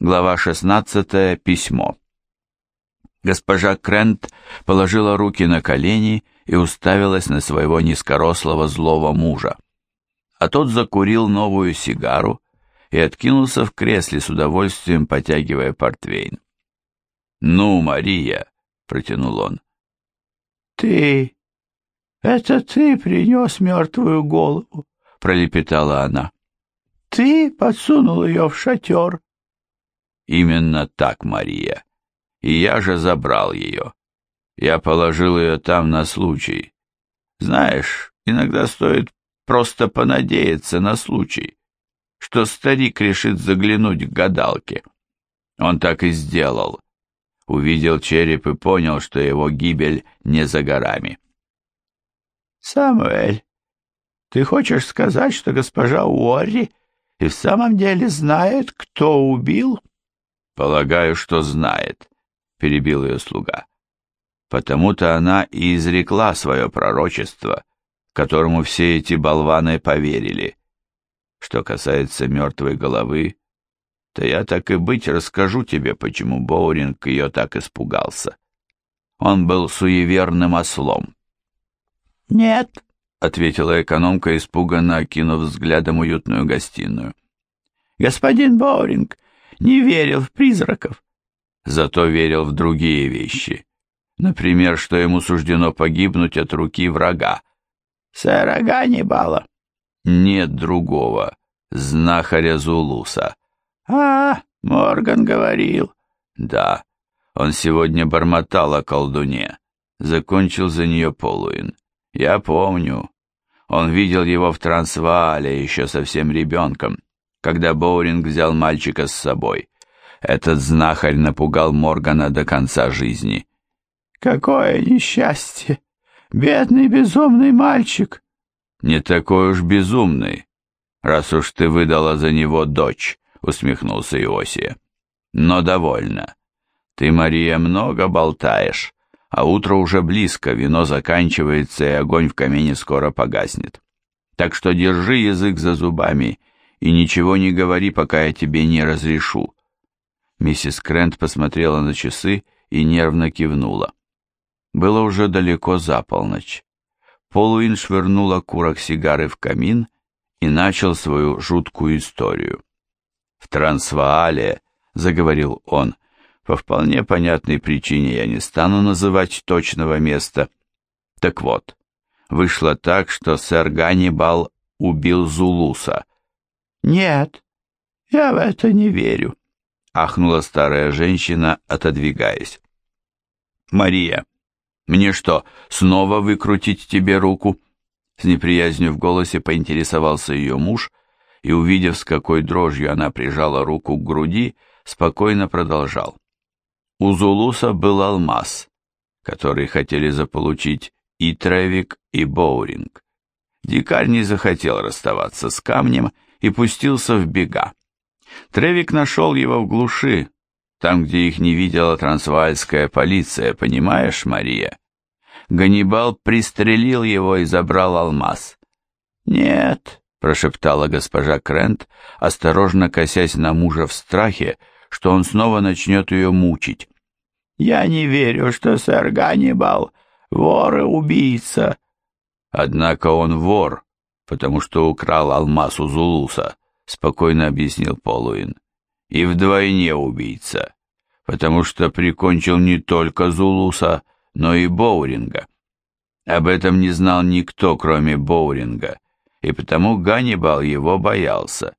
Глава 16. Письмо. Госпожа Крент положила руки на колени и уставилась на своего низкорослого злого мужа. А тот закурил новую сигару и откинулся в кресле с удовольствием, потягивая портвейн. «Ну, Мария!» — протянул он. «Ты... это ты принес мертвую голову?» — пролепетала она. «Ты подсунул ее в шатер?» Именно так, Мария. И я же забрал ее. Я положил ее там на случай. Знаешь, иногда стоит просто понадеяться на случай, что старик решит заглянуть к гадалке. Он так и сделал. Увидел череп и понял, что его гибель не за горами. «Самуэль, ты хочешь сказать, что госпожа Уорри и в самом деле знает, кто убил?» «Полагаю, что знает», — перебил ее слуга. «Потому-то она и изрекла свое пророчество, которому все эти болваны поверили. Что касается мертвой головы, то я так и быть расскажу тебе, почему Боуринг ее так испугался. Он был суеверным ослом». «Нет», — ответила экономка, испуганно окинув взглядом уютную гостиную. «Господин Боуринг не верил в призраков. Зато верил в другие вещи. Например, что ему суждено погибнуть от руки врага. Сэра Ганнибала. Нет другого. Знахаря Зулуса. А, Морган говорил. Да, он сегодня бормотал о колдуне. Закончил за нее Полуин. Я помню. Он видел его в Трансваале еще совсем ребенком когда Боуринг взял мальчика с собой. Этот знахарь напугал Моргана до конца жизни. «Какое несчастье! Бедный безумный мальчик!» «Не такой уж безумный, раз уж ты выдала за него дочь», — усмехнулся Иосия. «Но довольно. Ты, Мария, много болтаешь, а утро уже близко, вино заканчивается, и огонь в камине скоро погаснет. Так что держи язык за зубами и ничего не говори, пока я тебе не разрешу». Миссис Крент посмотрела на часы и нервно кивнула. Было уже далеко за полночь. Полуин швырнул окурок сигары в камин и начал свою жуткую историю. «В Трансваале», — заговорил он, — «по вполне понятной причине я не стану называть точного места. Так вот, вышло так, что сэр Ганнибал убил Зулуса, «Нет, я в это не верю», — ахнула старая женщина, отодвигаясь. «Мария, мне что, снова выкрутить тебе руку?» С неприязнью в голосе поинтересовался ее муж, и, увидев, с какой дрожью она прижала руку к груди, спокойно продолжал. У Зулуса был алмаз, который хотели заполучить и Тревик, и Боуринг. Дикарь не захотел расставаться с камнем и пустился в бега. Тревик нашел его в глуши, там, где их не видела трансвальская полиция, понимаешь, Мария? Ганнибал пристрелил его и забрал алмаз. «Нет», — прошептала госпожа Крент, осторожно косясь на мужа в страхе, что он снова начнет ее мучить. «Я не верю, что сэр Ганнибал вор и убийца». «Однако он вор, потому что украл алмаз у Зулуса», — спокойно объяснил Полуин. «И вдвойне убийца, потому что прикончил не только Зулуса, но и Боуринга. Об этом не знал никто, кроме Боуринга, и потому Ганнибал его боялся».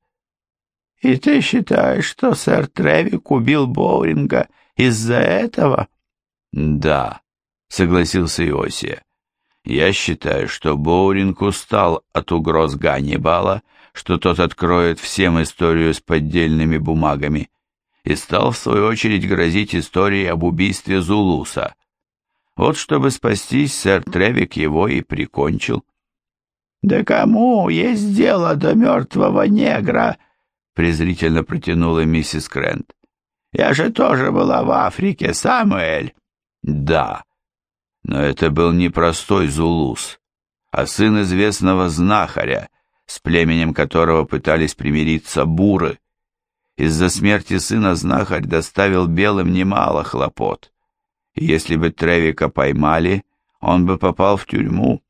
«И ты считаешь, что сэр Тревик убил Боуринга из-за этого?» «Да», — согласился Иосия. Я считаю, что Боуринг устал от угроз Ганнибала, что тот откроет всем историю с поддельными бумагами, и стал в свою очередь грозить историей об убийстве Зулуса. Вот чтобы спастись, сэр Тревик его и прикончил. «Да кому есть дело до мертвого негра?» презрительно протянула миссис Крент. «Я же тоже была в Африке, Самуэль». «Да, но это был не простой Зулус, а сын известного знахаря, с племенем которого пытались примириться буры. Из-за смерти сына знахарь доставил белым немало хлопот. Если бы Тревика поймали, он бы попал в тюрьму,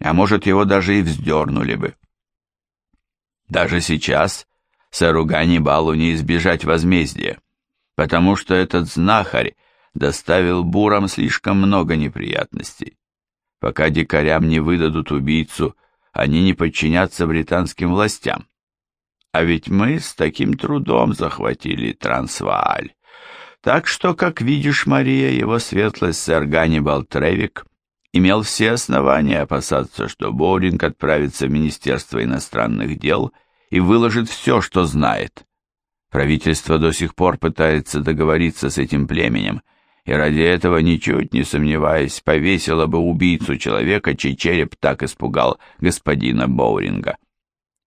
а может, его даже и вздернули бы. Даже сейчас сэру Ганнибалу не избежать возмездия, потому что этот знахарь доставил бурам слишком много неприятностей. Пока дикарям не выдадут убийцу, они не подчинятся британским властям. А ведь мы с таким трудом захватили Трансвааль. Так что, как видишь, Мария, его светлость сэр Ганнибал Тревик имел все основания опасаться, что Боуринг отправится в Министерство иностранных дел и выложит все, что знает. Правительство до сих пор пытается договориться с этим племенем, и ради этого, ничуть не сомневаясь, повесило бы убийцу человека, чей череп так испугал господина Боуринга.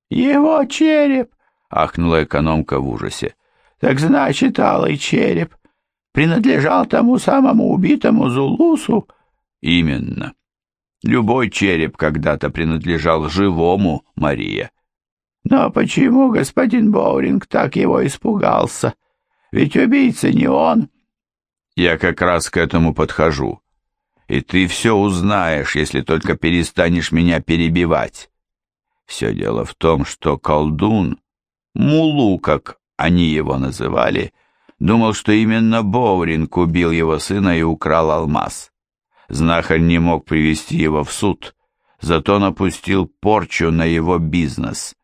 «Его череп!» — ахнула экономка в ужасе. «Так значит, алый череп принадлежал тому самому убитому Зулусу?» «Именно. Любой череп когда-то принадлежал живому, Мария». «Но почему господин Боуринг так его испугался? Ведь убийца не он». Я как раз к этому подхожу. И ты все узнаешь, если только перестанешь меня перебивать. Все дело в том, что колдун, Мулу, как они его называли, думал, что именно Боуринг убил его сына и украл алмаз. Знахарь не мог привести его в суд, зато напустил порчу на его бизнес.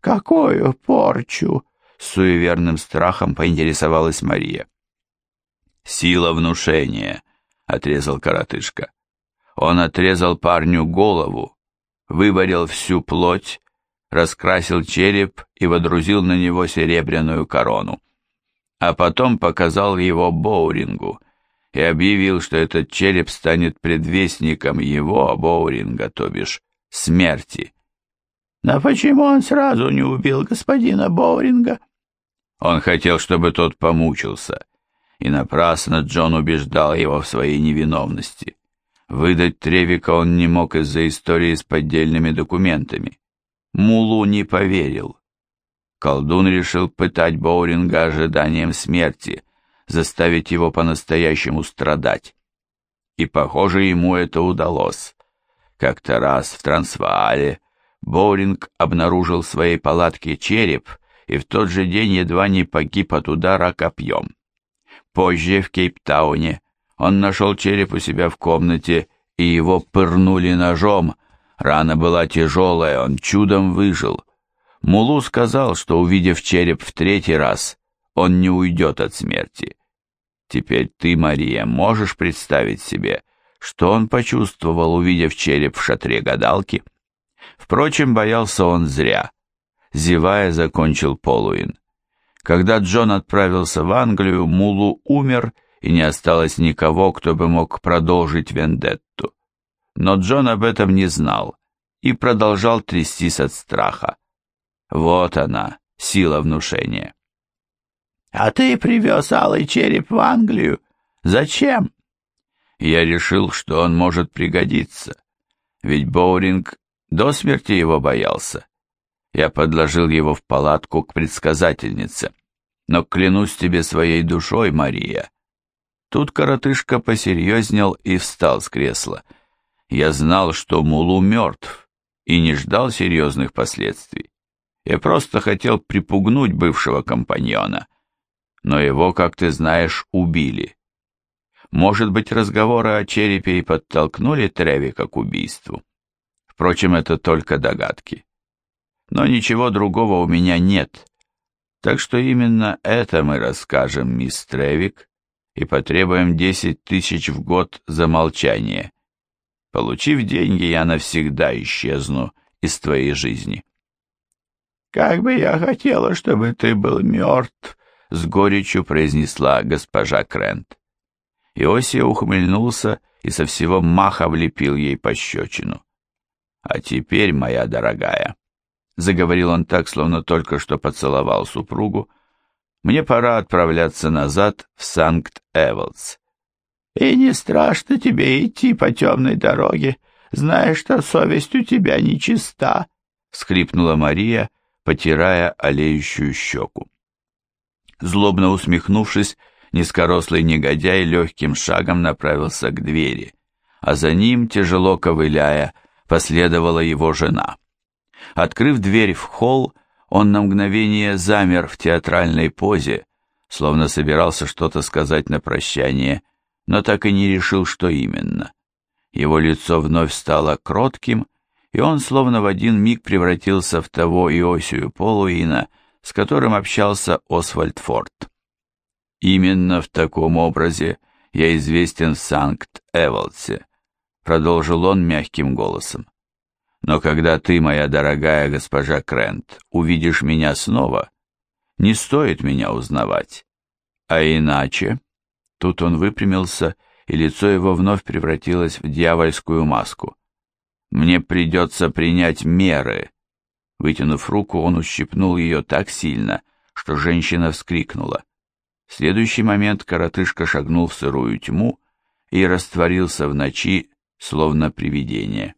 «Какую порчу?» — с суеверным страхом поинтересовалась Мария. «Сила внушения», — отрезал коротышка. Он отрезал парню голову, выварил всю плоть, раскрасил череп и водрузил на него серебряную корону. А потом показал его Боурингу и объявил, что этот череп станет предвестником его, Боуринга, то бишь, смерти. «Но почему он сразу не убил господина Боуринга?» Он хотел, чтобы тот помучился, и напрасно Джон убеждал его в своей невиновности. Выдать Тревика он не мог из-за истории с поддельными документами. Мулу не поверил. Колдун решил пытать Боуринга ожиданием смерти, заставить его по-настоящему страдать. И, похоже, ему это удалось. Как-то раз в Трансваале Боуринг обнаружил в своей палатке череп и в тот же день едва не погиб от удара копьем. Позже, в Кейптауне, он нашел череп у себя в комнате, и его пырнули ножом. Рана была тяжелая, он чудом выжил. Мулу сказал, что, увидев череп в третий раз, он не уйдет от смерти. Теперь ты, Мария, можешь представить себе, что он почувствовал, увидев череп в шатре гадалки? Впрочем, боялся он зря. Зевая, закончил Полуин. Когда Джон отправился в Англию, Мулу умер, и не осталось никого, кто бы мог продолжить вендетту. Но Джон об этом не знал и продолжал трястись от страха. Вот она, сила внушения. «А ты привез алый череп в Англию? Зачем?» Я решил, что он может пригодиться, ведь Боуринг до смерти его боялся. Я подложил его в палатку к предсказательнице. Но клянусь тебе своей душой, Мария. Тут коротышка посерьезнел и встал с кресла. Я знал, что Мулу мертв, и не ждал серьезных последствий. Я просто хотел припугнуть бывшего компаньона. Но его, как ты знаешь, убили. Может быть, разговоры о черепе и подтолкнули Тревика к убийству. Впрочем, это только догадки но ничего другого у меня нет. Так что именно это мы расскажем, мисс Тревик, и потребуем десять тысяч в год за молчание. Получив деньги, я навсегда исчезну из твоей жизни. «Как бы я хотела, чтобы ты был мертв», — с горечью произнесла госпожа Крент. Иосия ухмыльнулся и со всего маха влепил ей пощечину. «А теперь, моя дорогая...» заговорил он так, словно только что поцеловал супругу, мне пора отправляться назад в Санкт-Эволдс. И не страшно тебе идти по темной дороге, зная, что совесть у тебя нечиста, — всхлипнула Мария, потирая олеющую щеку. Злобно усмехнувшись, низкорослый негодяй легким шагом направился к двери, а за ним, тяжело ковыляя, последовала его жена. Открыв дверь в холл, он на мгновение замер в театральной позе, словно собирался что-то сказать на прощание, но так и не решил, что именно. Его лицо вновь стало кротким, и он словно в один миг превратился в того Иосию Полуина, с которым общался Освальд Форд. Именно в таком образе я известен в Санкт-Эволдсе, продолжил он мягким голосом. Но когда ты, моя дорогая госпожа Крент, увидишь меня снова, не стоит меня узнавать. А иначе... Тут он выпрямился, и лицо его вновь превратилось в дьявольскую маску. Мне придется принять меры. Вытянув руку, он ущипнул ее так сильно, что женщина вскрикнула. В следующий момент коротышка шагнул в сырую тьму и растворился в ночи, словно привидение.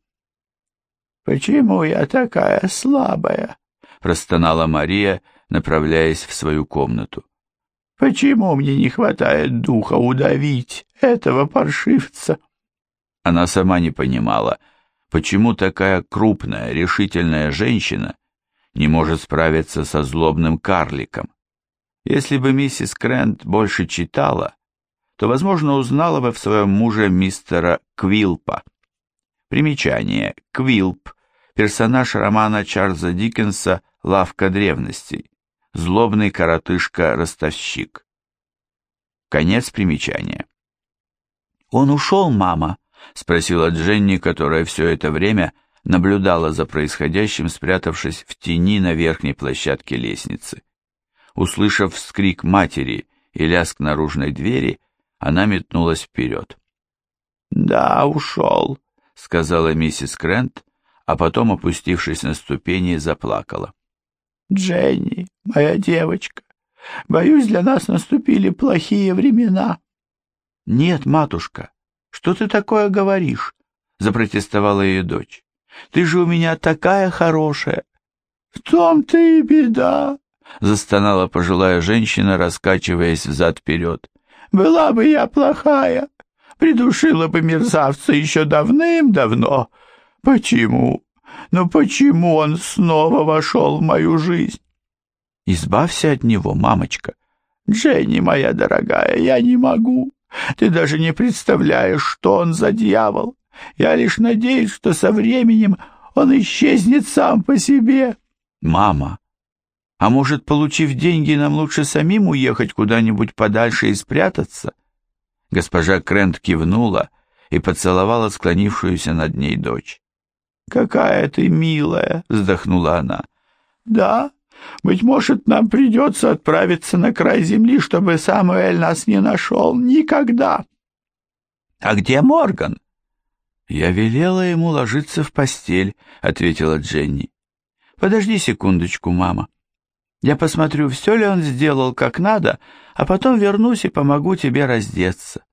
«Почему я такая слабая?» — простонала Мария, направляясь в свою комнату. «Почему мне не хватает духа удавить этого паршивца?» Она сама не понимала, почему такая крупная, решительная женщина не может справиться со злобным карликом. Если бы миссис Крент больше читала, то, возможно, узнала бы в своем муже мистера Квилпа. Примечание. Квилп – персонаж романа Чарльза Диккенса «Лавка древностей». Злобный коротышка-ростовщик. Конец примечания. «Он ушел, мама?» – спросила Дженни, которая все это время наблюдала за происходящим, спрятавшись в тени на верхней площадке лестницы. Услышав вскрик матери и лязг наружной двери, она метнулась вперед. «Да, ушел», — сказала миссис Крент, а потом, опустившись на ступени, заплакала. «Дженни, моя девочка, боюсь, для нас наступили плохие времена». «Нет, матушка, что ты такое говоришь?» — запротестовала ее дочь. «Ты же у меня такая хорошая». «В том-то и беда», — застонала пожилая женщина, раскачиваясь взад-вперед. «Была бы я плохая, придушила бы мерзавца еще давным-давно. Почему? Но почему он снова вошел в мою жизнь?» «Избавься от него, мамочка». «Дженни, моя дорогая, я не могу. Ты даже не представляешь, что он за дьявол. Я лишь надеюсь, что со временем он исчезнет сам по себе». «Мама, а может, получив деньги, нам лучше самим уехать куда-нибудь подальше и спрятаться?» Госпожа Крент кивнула и поцеловала склонившуюся над ней дочь. «Какая ты милая!» — вздохнула она. «Да, быть может, нам придется отправиться на край земли, чтобы Самуэль нас не нашел никогда». «А где Морган?» «Я велела ему ложиться в постель», — ответила Дженни. «Подожди секундочку, мама». Я посмотрю, все ли он сделал как надо, а потом вернусь и помогу тебе раздеться».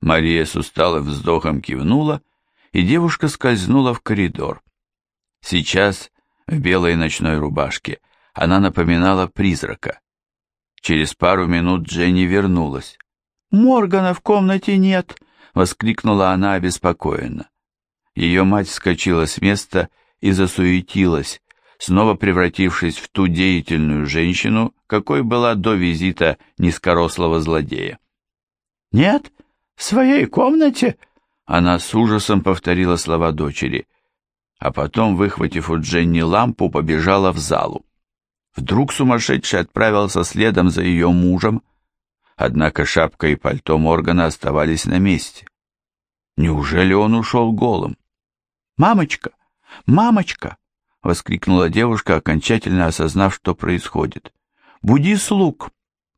Мария с усталым вздохом кивнула, и девушка скользнула в коридор. Сейчас, в белой ночной рубашке, она напоминала призрака. Через пару минут Дженни вернулась. «Моргана в комнате нет!» — воскликнула она обеспокоенно. Ее мать вскочила с места и засуетилась, снова превратившись в ту деятельную женщину, какой была до визита низкорослого злодея. «Нет? В своей комнате?» Она с ужасом повторила слова дочери, а потом, выхватив у Дженни лампу, побежала в залу. Вдруг сумасшедший отправился следом за ее мужем, однако шапка и пальто Моргана оставались на месте. Неужели он ушел голым? «Мамочка! Мамочка!» — воскликнула девушка, окончательно осознав, что происходит. «Буди слуг!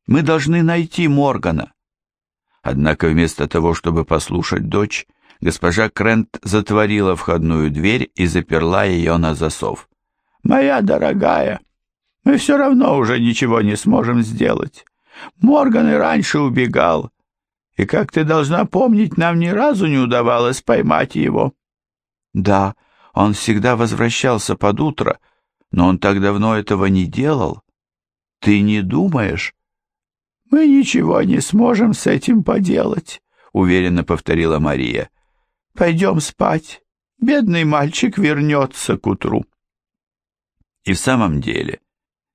Мы должны найти Моргана!» Однако вместо того, чтобы послушать дочь, госпожа Крент затворила входную дверь и заперла ее на засов. «Моя дорогая, мы все равно уже ничего не сможем сделать. Морган и раньше убегал, и, как ты должна помнить, нам ни разу не удавалось поймать его». «Да», он всегда возвращался под утро, но он так давно этого не делал. Ты не думаешь? «Мы ничего не сможем с этим поделать», — уверенно повторила Мария. «Пойдем спать. Бедный мальчик вернется к утру». И в самом деле,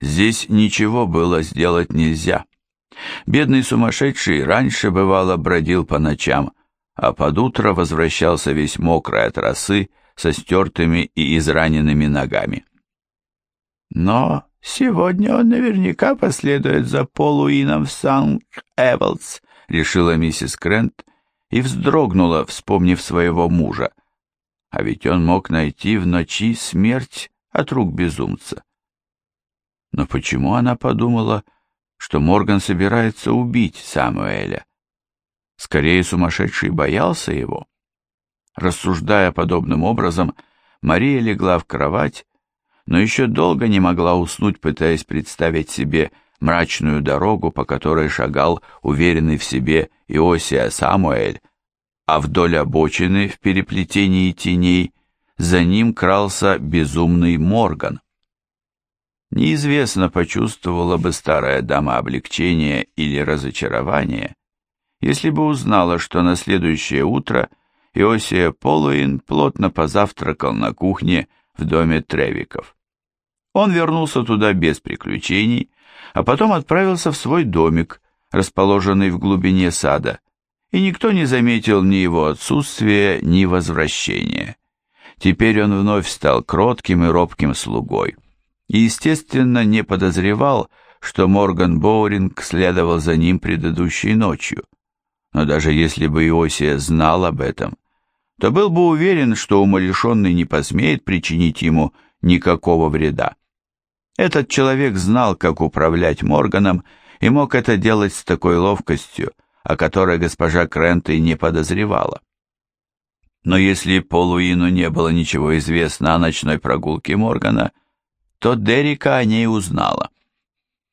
здесь ничего было сделать нельзя. Бедный сумасшедший раньше бывало бродил по ночам, а под утро возвращался весь мокрый от росы, со стертыми и израненными ногами. Но сегодня он наверняка последует за Полуином в Санк-Эвелдс, решила миссис Крент и вздрогнула, вспомнив своего мужа. А ведь он мог найти в ночи смерть от рук безумца. Но почему она подумала, что Морган собирается убить Самуэля? Скорее, сумасшедший боялся его. Рассуждая подобным образом, Мария легла в кровать, но еще долго не могла уснуть, пытаясь представить себе мрачную дорогу, по которой шагал уверенный в себе Иосия Самуэль, а вдоль обочины в переплетении теней за ним крался безумный Морган. Неизвестно, почувствовала бы старая дама облегчение или разочарование, если бы узнала, что на следующее утро Иосия Полуин плотно позавтракал на кухне в доме Тревиков. Он вернулся туда без приключений, а потом отправился в свой домик, расположенный в глубине сада, и никто не заметил ни его отсутствия, ни возвращения. Теперь он вновь стал кротким и робким слугой, и, естественно, не подозревал, что Морган Боуринг следовал за ним предыдущей ночью. Но даже если бы Иосия знал об этом, то был бы уверен, что умалишенный не посмеет причинить ему никакого вреда. Этот человек знал, как управлять Морганом, и мог это делать с такой ловкостью, о которой госпожа Крент и не подозревала. Но если Полуину не было ничего известно о ночной прогулке Моргана, то Дерека о ней узнала.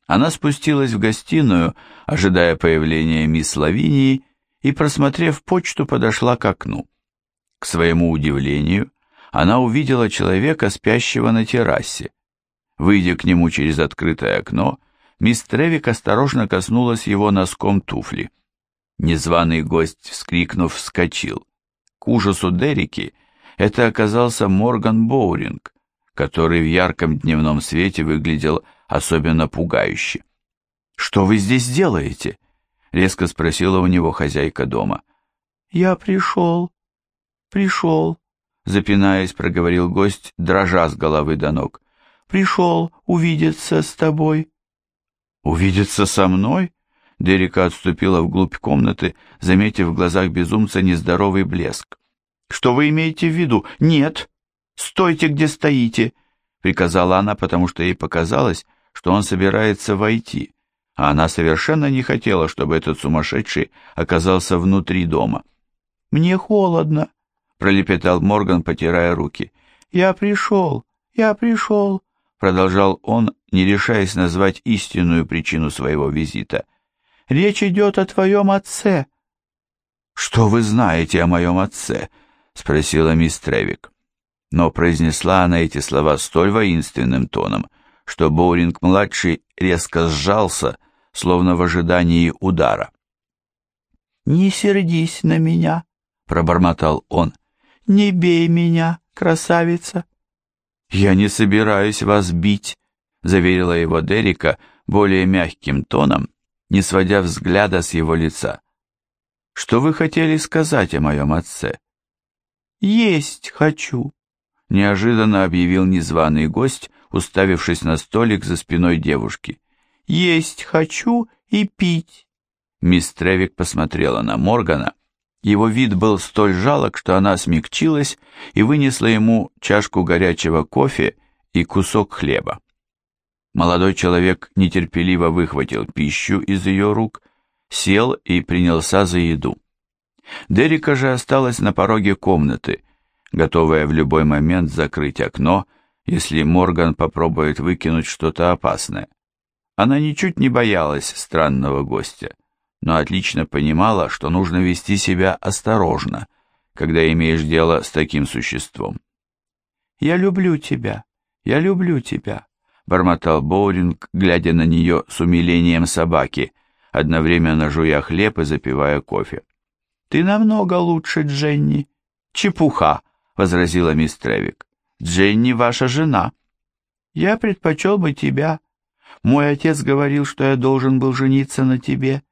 Она спустилась в гостиную, ожидая появления мисс Лавинии, и, просмотрев почту, подошла к окну. К своему удивлению, она увидела человека, спящего на террасе. Выйдя к нему через открытое окно, мисс Тревик осторожно коснулась его носком туфли. Незваный гость, вскрикнув, вскочил. К ужасу Дерики это оказался Морган Боуринг, который в ярком дневном свете выглядел особенно пугающе. «Что вы здесь делаете?» — резко спросила у него хозяйка дома. «Я пришел», «Пришел», — запинаясь, проговорил гость, дрожа с головы до ног. «Пришел увидеться с тобой». «Увидеться со мной?» Дерека отступила вглубь комнаты, заметив в глазах безумца нездоровый блеск. «Что вы имеете в виду? Нет! Стойте, где стоите!» — приказала она, потому что ей показалось, что он собирается войти, а она совершенно не хотела, чтобы этот сумасшедший оказался внутри дома. «Мне холодно», пролепетал Морган, потирая руки. «Я пришел, я пришел», — продолжал он, не решаясь назвать истинную причину своего визита. «Речь идет о твоем отце». «Что вы знаете о моем отце?» — спросила мисс Тревик. Но произнесла она эти слова столь воинственным тоном, что Боуринг-младший резко сжался, словно в ожидании удара. «Не сердись на меня», — пробормотал он. Не бей меня, красавица!» «Я не собираюсь вас бить», — заверила его Дерека более мягким тоном, не сводя взгляда с его лица. «Что вы хотели сказать о моем отце?» «Есть хочу», — неожиданно объявил незваный гость, уставившись на столик за спиной девушки. «Есть хочу и пить». Мисс Тревик посмотрела на Моргана, его вид был столь жалок, что она смягчилась и вынесла ему чашку горячего кофе и кусок хлеба. Молодой человек нетерпеливо выхватил пищу из ее рук, сел и принялся за еду. Дерека же осталась на пороге комнаты, готовая в любой момент закрыть окно, если Морган попробует выкинуть что-то опасное. Она ничуть не боялась странного гостя но отлично понимала, что нужно вести себя осторожно, когда имеешь дело с таким существом. «Я люблю тебя, я люблю тебя», — бормотал Боуринг, глядя на нее с умилением собаки, одновременно жуя хлеб и запивая кофе. «Ты намного лучше, Дженни». «Чепуха», — возразила мисс Тревик. «Дженни ваша жена». «Я предпочел бы тебя. Мой отец говорил, что я должен был жениться на тебе».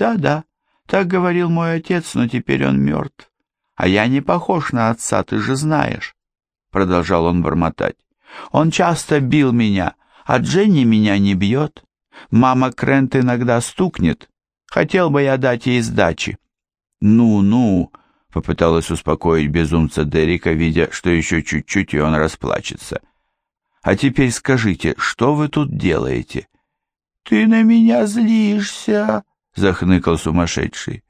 «Да-да, так говорил мой отец, но теперь он мертв. А я не похож на отца, ты же знаешь», — продолжал он бормотать. «Он часто бил меня, а Дженни меня не бьет. Мама Крент иногда стукнет. Хотел бы я дать ей сдачи». «Ну-ну», — попыталась успокоить безумца Дерека, видя, что еще чуть-чуть, и он расплачется. «А теперь скажите, что вы тут делаете?» «Ты на меня злишься», — захныкал сумасшедший.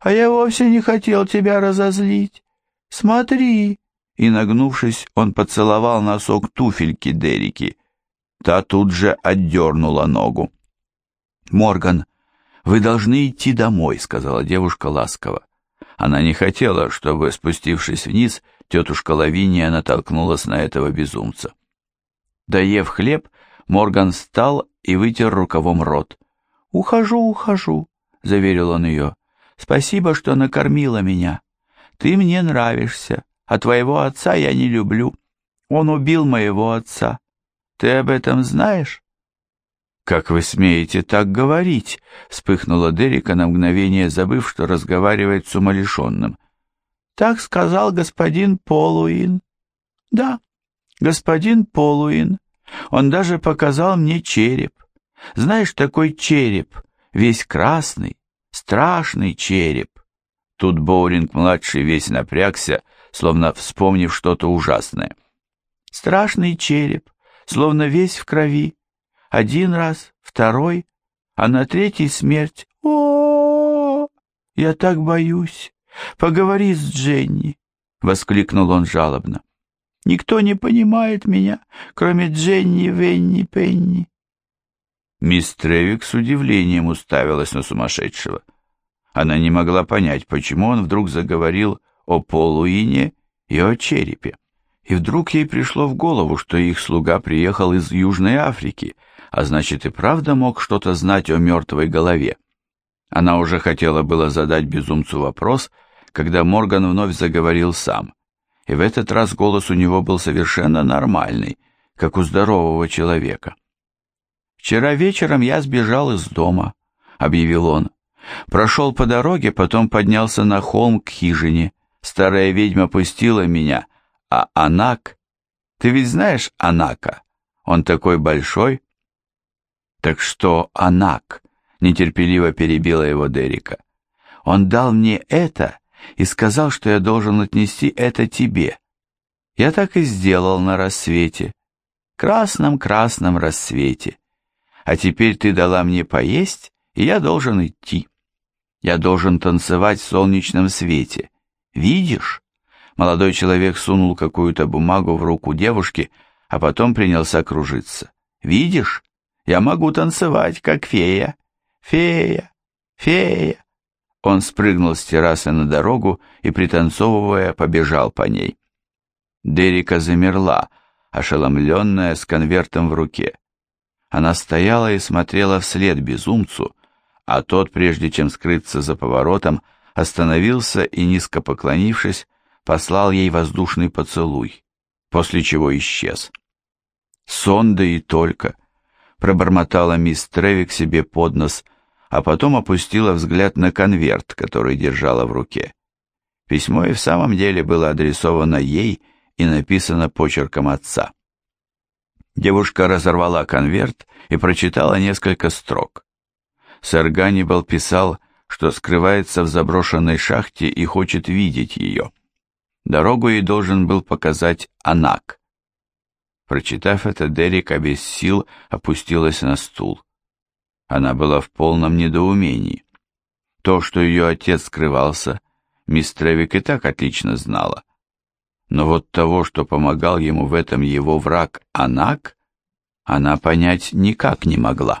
«А я вовсе не хотел тебя разозлить. Смотри!» И, нагнувшись, он поцеловал носок туфельки Дерики. Та тут же отдернула ногу. «Морган, вы должны идти домой», — сказала девушка ласково. Она не хотела, чтобы, спустившись вниз, тетушка Лавиния натолкнулась на этого безумца. Доев хлеб, Морган встал и вытер рукавом рот. «Ухожу, ухожу», — заверил он ее. «Спасибо, что накормила меня. Ты мне нравишься, а твоего отца я не люблю. Он убил моего отца. Ты об этом знаешь?» «Как вы смеете так говорить?» — вспыхнула Дерека на мгновение, забыв, что разговаривает с умалишенным. «Так сказал господин Полуин». «Да, господин Полуин. Он даже показал мне череп. Знаешь, такой череп, весь красный, страшный череп. Тут Боулинг-младший весь напрягся, словно вспомнив что-то ужасное. Страшный череп, словно весь в крови. Один раз, второй, а на третий смерть. О, я так боюсь. Поговори с Дженни, воскликнул он жалобно. Никто не понимает меня, кроме Дженни, Венни, Пенни. Мисс Тревик с удивлением уставилась на сумасшедшего. Она не могла понять, почему он вдруг заговорил о Полуине и о черепе. И вдруг ей пришло в голову, что их слуга приехал из Южной Африки, а значит и правда мог что-то знать о мертвой голове. Она уже хотела было задать безумцу вопрос, когда Морган вновь заговорил сам. И в этот раз голос у него был совершенно нормальный, как у здорового человека. «Вчера вечером я сбежал из дома», — объявил он. «Прошел по дороге, потом поднялся на холм к хижине. Старая ведьма пустила меня, а Анак... Ты ведь знаешь Анака? Он такой большой». «Так что Анак?» — нетерпеливо перебила его Дерика. «Он дал мне это и сказал, что я должен отнести это тебе. Я так и сделал на рассвете, красном-красном рассвете а теперь ты дала мне поесть, и я должен идти. Я должен танцевать в солнечном свете. Видишь? Молодой человек сунул какую-то бумагу в руку девушки, а потом принялся кружиться. Видишь? Я могу танцевать, как фея. Фея, фея. Он спрыгнул с террасы на дорогу и, пританцовывая, побежал по ней. Дерека замерла, ошеломленная, с конвертом в руке. Она стояла и смотрела вслед безумцу, а тот, прежде чем скрыться за поворотом, остановился и, низко поклонившись, послал ей воздушный поцелуй, после чего исчез. «Сон да и только!» — пробормотала мисс Тревик себе под нос, а потом опустила взгляд на конверт, который держала в руке. Письмо и в самом деле было адресовано ей и написано почерком отца. Девушка разорвала конверт и прочитала несколько строк. Сэр Ганнибал писал, что скрывается в заброшенной шахте и хочет видеть ее. Дорогу ей должен был показать Анак. Прочитав это, Дерека без сил опустилась на стул. Она была в полном недоумении. То, что ее отец скрывался, мисс Тревик и так отлично знала но вот того, что помогал ему в этом его враг Анак, она понять никак не могла.